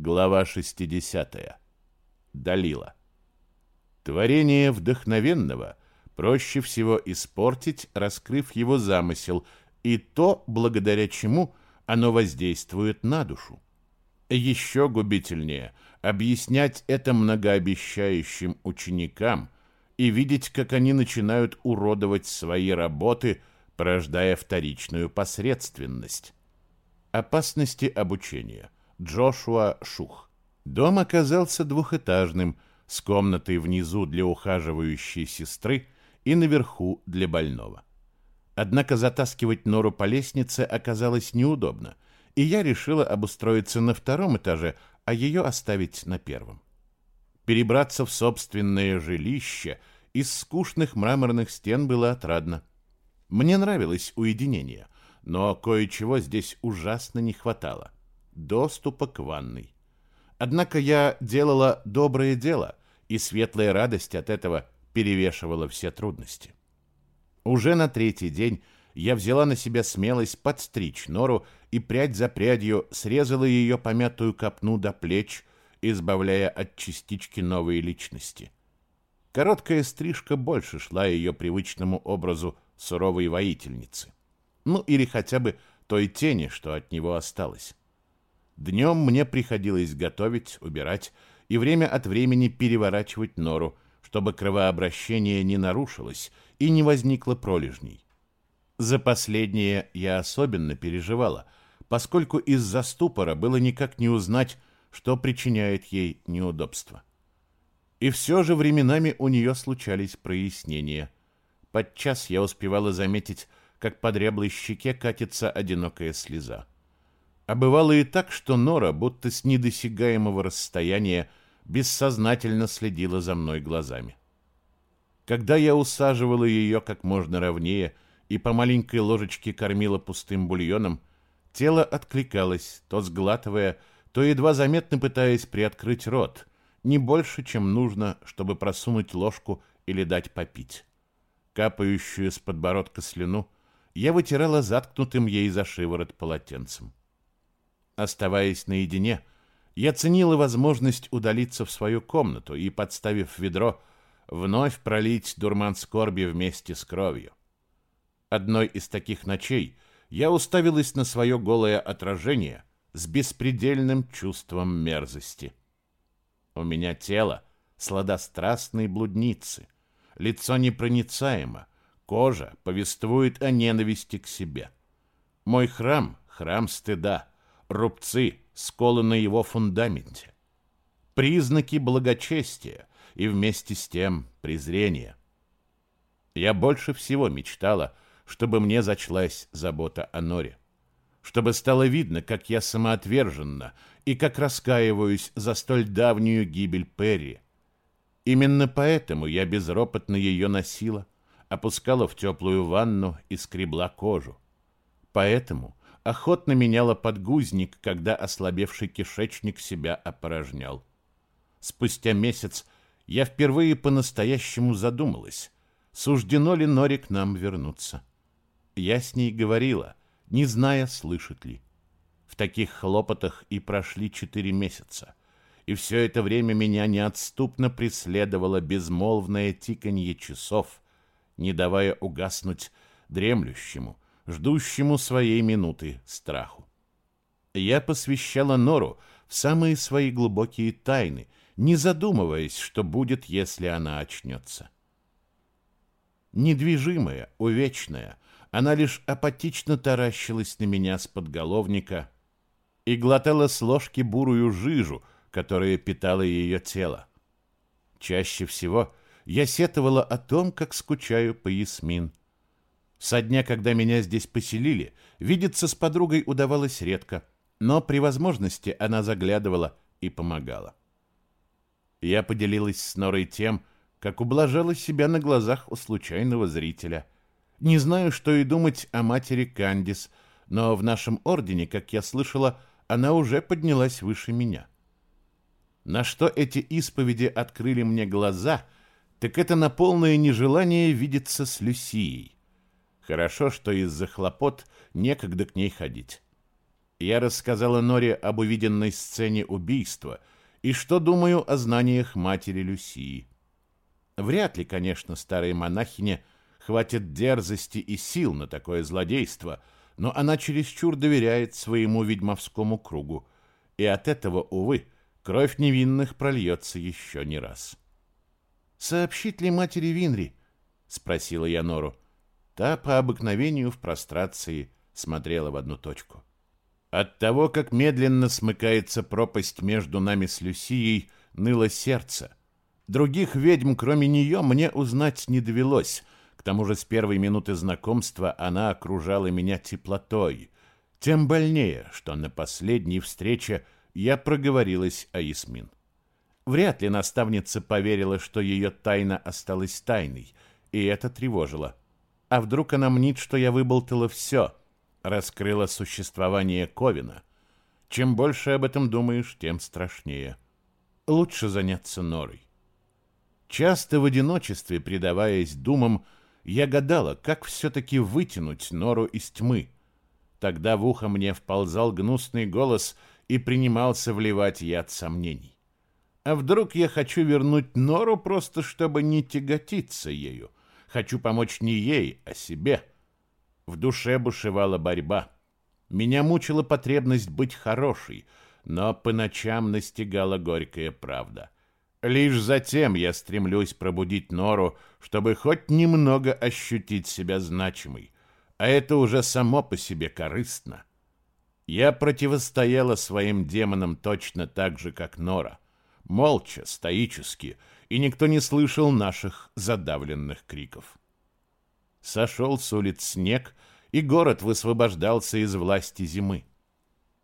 Глава 60. Далила. Творение вдохновенного проще всего испортить, раскрыв его замысел, и то, благодаря чему оно воздействует на душу. Еще губительнее объяснять это многообещающим ученикам и видеть, как они начинают уродовать свои работы, порождая вторичную посредственность. Опасности обучения – Джошуа Шух. Дом оказался двухэтажным, с комнатой внизу для ухаживающей сестры и наверху для больного. Однако затаскивать нору по лестнице оказалось неудобно, и я решила обустроиться на втором этаже, а ее оставить на первом. Перебраться в собственное жилище из скучных мраморных стен было отрадно. Мне нравилось уединение, но кое-чего здесь ужасно не хватало доступа к ванной. Однако я делала доброе дело, и светлая радость от этого перевешивала все трудности. Уже на третий день я взяла на себя смелость подстричь нору и прядь за прядью срезала ее помятую копну до плеч, избавляя от частички новой личности. Короткая стрижка больше шла ее привычному образу суровой воительницы. Ну или хотя бы той тени, что от него осталось. Днем мне приходилось готовить, убирать и время от времени переворачивать нору, чтобы кровообращение не нарушилось и не возникло пролежней. За последнее я особенно переживала, поскольку из-за ступора было никак не узнать, что причиняет ей неудобства. И все же временами у нее случались прояснения. Подчас я успевала заметить, как по дряблой щеке катится одинокая слеза. А бывало и так, что Нора, будто с недосягаемого расстояния, бессознательно следила за мной глазами. Когда я усаживала ее как можно ровнее и по маленькой ложечке кормила пустым бульоном, тело откликалось, то сглатывая, то едва заметно пытаясь приоткрыть рот, не больше, чем нужно, чтобы просунуть ложку или дать попить. Капающую с подбородка слюну я вытирала заткнутым ей за шиворот полотенцем. Оставаясь наедине, я ценила возможность удалиться в свою комнату и, подставив ведро, вновь пролить дурман скорби вместе с кровью. Одной из таких ночей я уставилась на свое голое отражение с беспредельным чувством мерзости. У меня тело сладострастной блудницы, лицо непроницаемо, кожа повествует о ненависти к себе. Мой храм — храм стыда — рубцы, сколы на его фундаменте. Признаки благочестия и вместе с тем презрения. Я больше всего мечтала, чтобы мне зачлась забота о Норе. Чтобы стало видно, как я самоотверженно и как раскаиваюсь за столь давнюю гибель Перри. Именно поэтому я безропотно ее носила, опускала в теплую ванну и скребла кожу. Поэтому охотно меняла подгузник, когда ослабевший кишечник себя опорожнял. Спустя месяц я впервые по-настоящему задумалась, суждено ли Нори к нам вернуться. Я с ней говорила, не зная, слышит ли. В таких хлопотах и прошли четыре месяца, и все это время меня неотступно преследовало безмолвное тиканье часов, не давая угаснуть дремлющему, ждущему своей минуты страху. Я посвящала Нору в самые свои глубокие тайны, не задумываясь, что будет, если она очнется. Недвижимая, увечная, она лишь апатично таращилась на меня с подголовника и глотала с ложки бурую жижу, которая питала ее тело. Чаще всего я сетовала о том, как скучаю по Ясмин, со дня, когда меня здесь поселили, видеться с подругой удавалось редко, но при возможности она заглядывала и помогала. Я поделилась с Норой тем, как ублажала себя на глазах у случайного зрителя. Не знаю, что и думать о матери Кандис, но в нашем ордене, как я слышала, она уже поднялась выше меня. На что эти исповеди открыли мне глаза, так это на полное нежелание видеться с Люсией. Хорошо, что из-за хлопот некогда к ней ходить. Я рассказала Норе об увиденной сцене убийства и что думаю о знаниях матери Люсии. Вряд ли, конечно, старой монахине хватит дерзости и сил на такое злодейство, но она чересчур доверяет своему ведьмовскому кругу, и от этого, увы, кровь невинных прольется еще не раз. «Сообщить ли матери Винри?» — спросила я Нору. Та по обыкновению в прострации смотрела в одну точку. От того, как медленно смыкается пропасть между нами с Люсией, ныло сердце. Других ведьм, кроме нее, мне узнать не довелось. К тому же с первой минуты знакомства она окружала меня теплотой. Тем больнее, что на последней встрече я проговорилась о Ясмин. Вряд ли наставница поверила, что ее тайна осталась тайной, и это тревожило. А вдруг она мнит, что я выболтала все, раскрыла существование Ковина? Чем больше об этом думаешь, тем страшнее. Лучше заняться Норой. Часто в одиночестве, предаваясь думам, я гадала, как все-таки вытянуть Нору из тьмы. Тогда в ухо мне вползал гнусный голос и принимался вливать яд сомнений. А вдруг я хочу вернуть Нору просто, чтобы не тяготиться ею? Хочу помочь не ей, а себе. В душе бушевала борьба. Меня мучила потребность быть хорошей, но по ночам настигала горькая правда. Лишь затем я стремлюсь пробудить Нору, чтобы хоть немного ощутить себя значимой. А это уже само по себе корыстно. Я противостояла своим демонам точно так же, как Нора — молча, стоически, и никто не слышал наших задавленных криков. Сошел с улиц снег, и город высвобождался из власти зимы.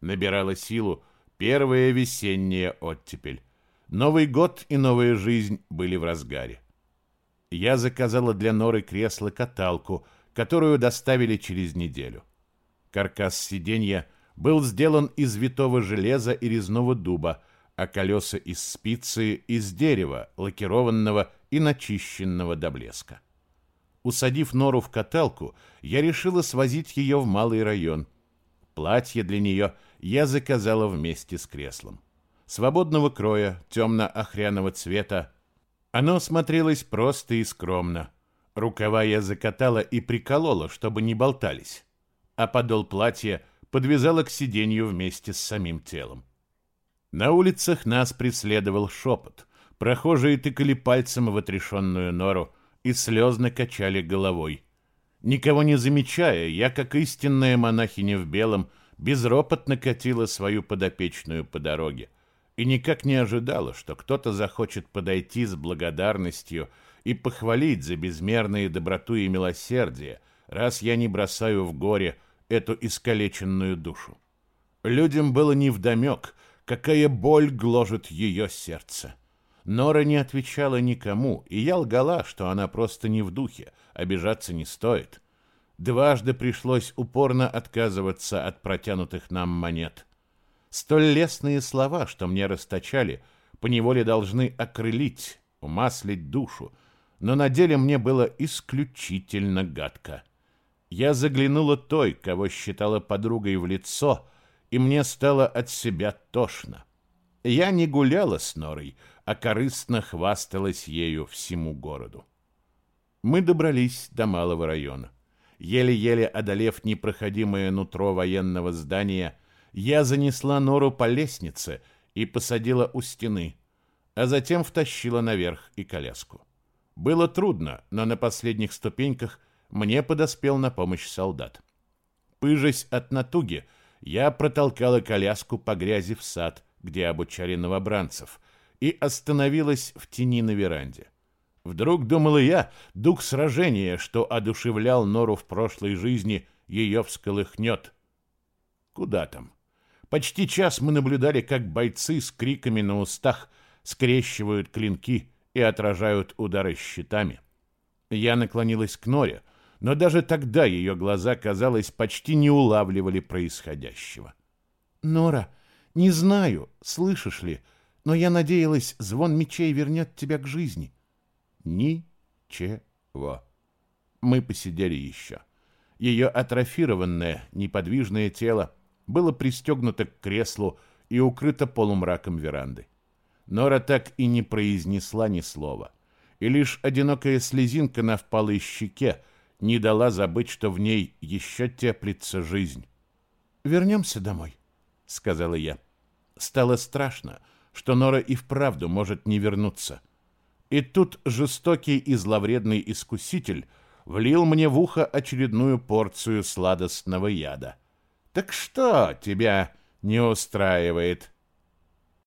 Набирала силу первая весенняя оттепель. Новый год и новая жизнь были в разгаре. Я заказала для Норы кресло-каталку, которую доставили через неделю. Каркас сиденья был сделан из витого железа и резного дуба, а колеса из спицы из дерева, лакированного и начищенного до блеска. Усадив Нору в каталку, я решила свозить ее в малый район. Платье для нее я заказала вместе с креслом. Свободного кроя, темно-охряного цвета. Оно смотрелось просто и скромно. Рукава я закатала и приколола, чтобы не болтались. А подол платья подвязала к сиденью вместе с самим телом. На улицах нас преследовал шепот. Прохожие тыкали пальцем в отрешенную нору и слезно качали головой. Никого не замечая, я, как истинная монахиня в белом, безропотно катила свою подопечную по дороге и никак не ожидала, что кто-то захочет подойти с благодарностью и похвалить за безмерные доброту и милосердие, раз я не бросаю в горе эту искалеченную душу. Людям было невдомек, какая боль гложет ее сердце. Нора не отвечала никому, и я лгала, что она просто не в духе, обижаться не стоит. Дважды пришлось упорно отказываться от протянутых нам монет. Столь лестные слова, что мне расточали, поневоле должны окрылить, умаслить душу, но на деле мне было исключительно гадко. Я заглянула той, кого считала подругой в лицо, и мне стало от себя тошно. Я не гуляла с Норой, а корыстно хвасталась ею всему городу. Мы добрались до малого района. Еле-еле одолев непроходимое нутро военного здания, я занесла Нору по лестнице и посадила у стены, а затем втащила наверх и коляску. Было трудно, но на последних ступеньках мне подоспел на помощь солдат. Пыжась от натуги, я протолкала коляску по грязи в сад, где обучали новобранцев, и остановилась в тени на веранде. Вдруг, думала я, дух сражения, что одушевлял Нору в прошлой жизни, ее всколыхнет. Куда там? Почти час мы наблюдали, как бойцы с криками на устах скрещивают клинки и отражают удары щитами. Я наклонилась к Норе, но даже тогда ее глаза, казалось, почти не улавливали происходящего. «Нора, не знаю, слышишь ли, но я надеялась, звон мечей вернет тебя к жизни». «Ничего». Мы посидели еще. Ее атрофированное, неподвижное тело было пристегнуто к креслу и укрыто полумраком веранды. Нора так и не произнесла ни слова, и лишь одинокая слезинка на впалой щеке не дала забыть, что в ней еще теплится жизнь. «Вернемся домой», — сказала я. Стало страшно, что Нора и вправду может не вернуться. И тут жестокий и зловредный искуситель влил мне в ухо очередную порцию сладостного яда. «Так что тебя не устраивает?»